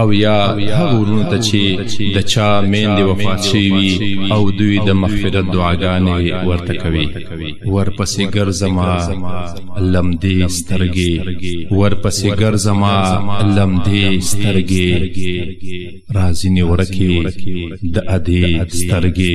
او یا هغه ورونو ته چې د چا میندې وفات شوي وي او دوی د مغفرت دعاګانې ورته کوي ورپسې ګرځما لمدې سترګې ورپسې ګرځما لمدې سترګې راځینې ورکې د ادې سترګې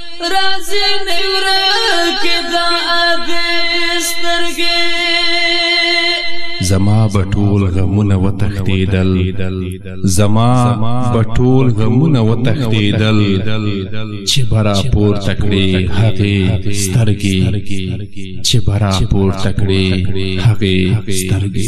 راځي ني ورکي دا ادي سترګي زما به ټول غمونه وتښتېدل زما به ټول غمونه وتښتېدل چې برا پور تکړې هغه سترګې چې برا پور تکړې هغه سترګې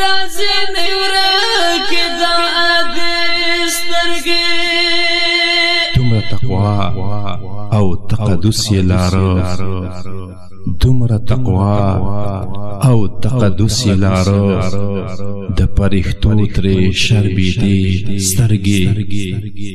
رازمي ورکي دا ادي سترګي دومره تقوا او تقدس یې لاره دومره تقوا او تقدس یې لاره د پرښتو ترې شربېدې سترګې